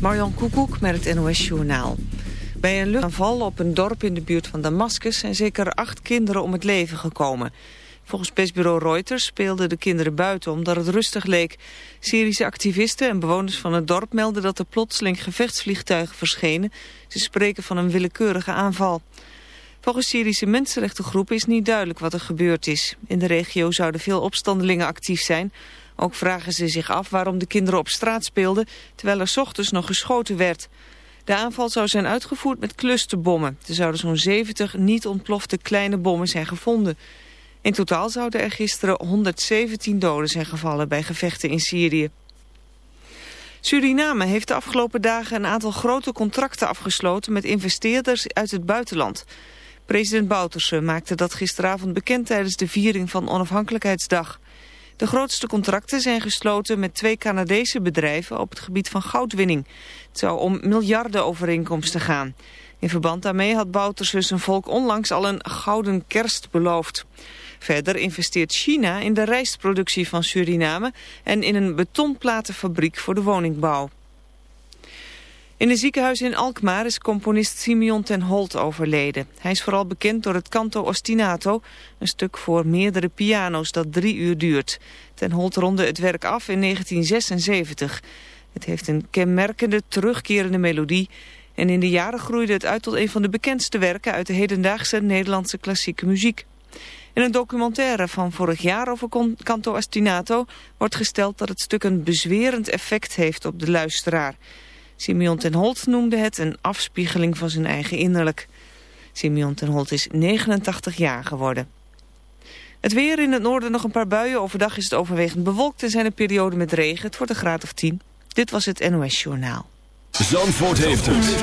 Marjan Koekoek met het NOS Journaal. Bij een luchtaanval op een dorp in de buurt van Damascus zijn zeker acht kinderen om het leven gekomen. Volgens persbureau Reuters speelden de kinderen buiten omdat het rustig leek. Syrische activisten en bewoners van het dorp melden dat er plotseling gevechtsvliegtuigen verschenen. Ze spreken van een willekeurige aanval. Volgens Syrische mensenrechtengroepen is niet duidelijk wat er gebeurd is. In de regio zouden veel opstandelingen actief zijn... Ook vragen ze zich af waarom de kinderen op straat speelden, terwijl er ochtends nog geschoten werd. De aanval zou zijn uitgevoerd met clusterbommen. Er zouden zo'n 70 niet ontplofte kleine bommen zijn gevonden. In totaal zouden er gisteren 117 doden zijn gevallen bij gevechten in Syrië. Suriname heeft de afgelopen dagen een aantal grote contracten afgesloten met investeerders uit het buitenland. President Bouterse maakte dat gisteravond bekend tijdens de viering van Onafhankelijkheidsdag. De grootste contracten zijn gesloten met twee Canadese bedrijven op het gebied van goudwinning. Het zou om miljarden overeenkomsten gaan. In verband daarmee had Bouterse zijn volk onlangs al een gouden kerst beloofd. Verder investeert China in de rijstproductie van Suriname en in een betonplatenfabriek voor de woningbouw. In een ziekenhuis in Alkmaar is componist Simeon ten Holt overleden. Hij is vooral bekend door het canto ostinato, een stuk voor meerdere piano's dat drie uur duurt. Ten Holt ronde het werk af in 1976. Het heeft een kenmerkende, terugkerende melodie en in de jaren groeide het uit tot een van de bekendste werken uit de hedendaagse Nederlandse klassieke muziek. In een documentaire van vorig jaar over canto ostinato wordt gesteld dat het stuk een bezwerend effect heeft op de luisteraar. Simeon ten Holt noemde het een afspiegeling van zijn eigen innerlijk. Simeon ten Holt is 89 jaar geworden. Het weer in het noorden nog een paar buien. Overdag is het overwegend bewolkt en zijn er perioden met regen. Het wordt een graad of 10. Dit was het NOS Journaal. Zandvoort heeft het.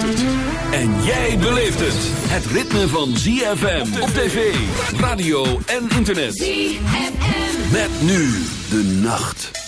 En jij beleeft het. Het ritme van ZFM op tv, radio en internet. ZFM. Met nu de nacht.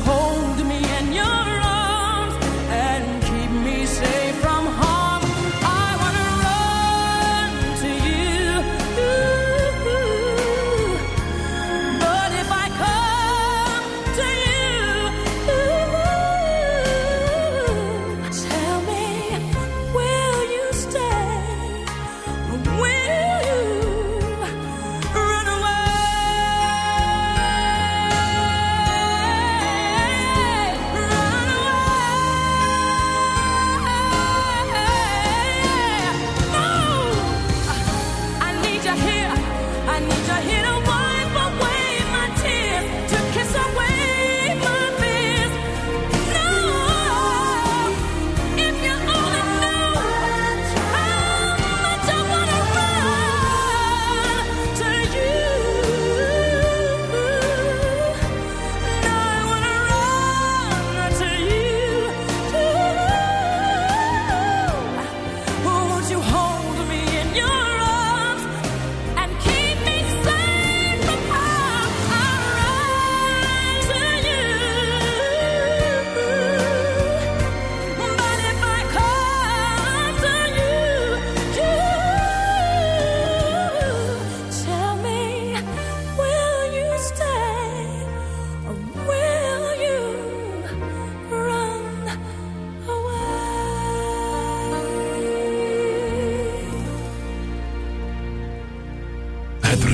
hold me in your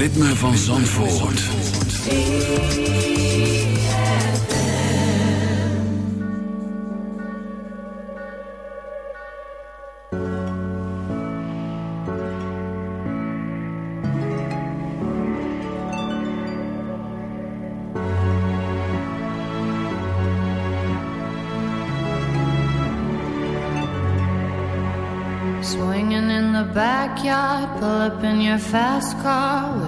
van Zandvoort. Swinging in the backyard, pull up in your fast car,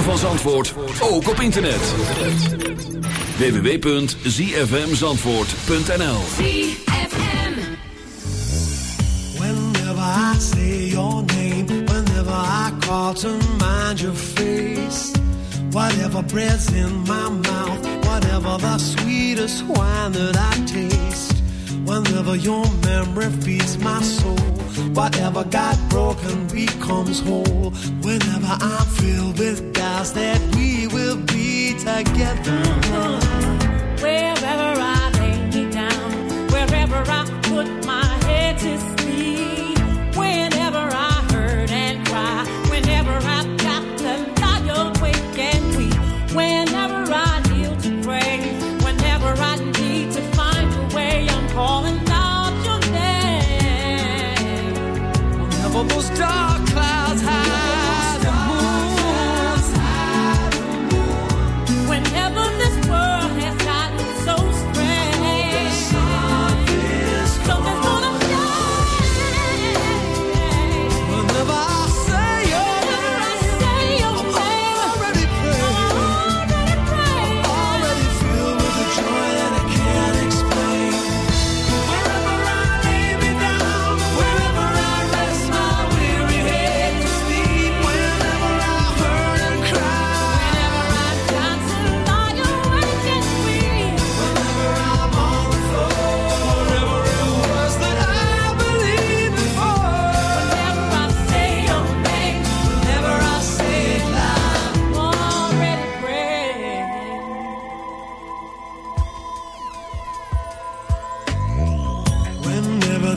ritme van Zandvoort ook op internet. www.zfmzandvoort.nl Whenever I say your name Whenever I call to mind your face Whatever bread's in my mouth Whatever the sweetest wine that I taste Whenever your memory feeds my soul Whatever got broken becomes whole. Whenever I'm filled with doubts that we will be together. Wherever I lay me down, wherever I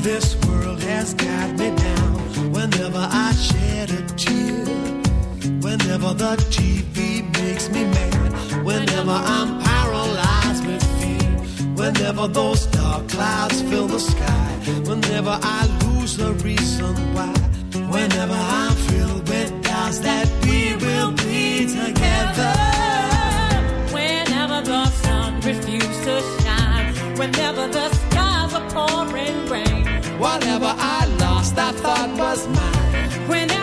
This world has got me down. Whenever I shed a tear, whenever the TV makes me mad, whenever I'm paralyzed with fear, whenever those dark clouds fill the sky, whenever I lose the reason why, whenever I feel with doubts that we will be together. Whenever the sun refuses to shine, whenever the skies are pouring rain. Whatever I lost, I thought was mine. Whenever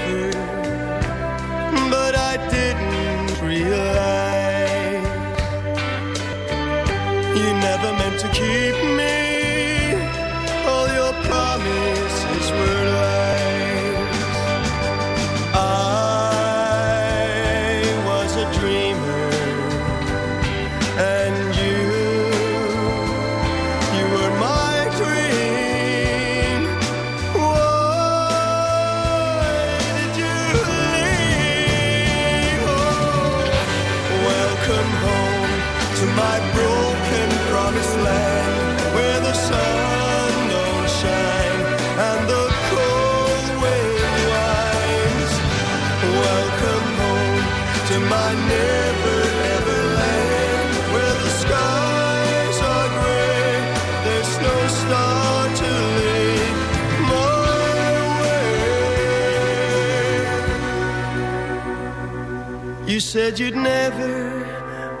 said you'd never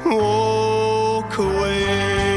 walk away.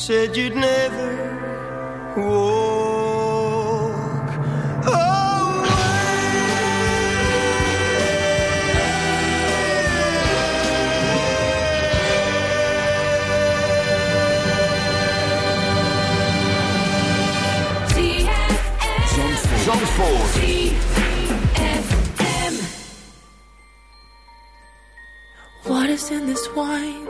said you'd never walk away. What is in this wine?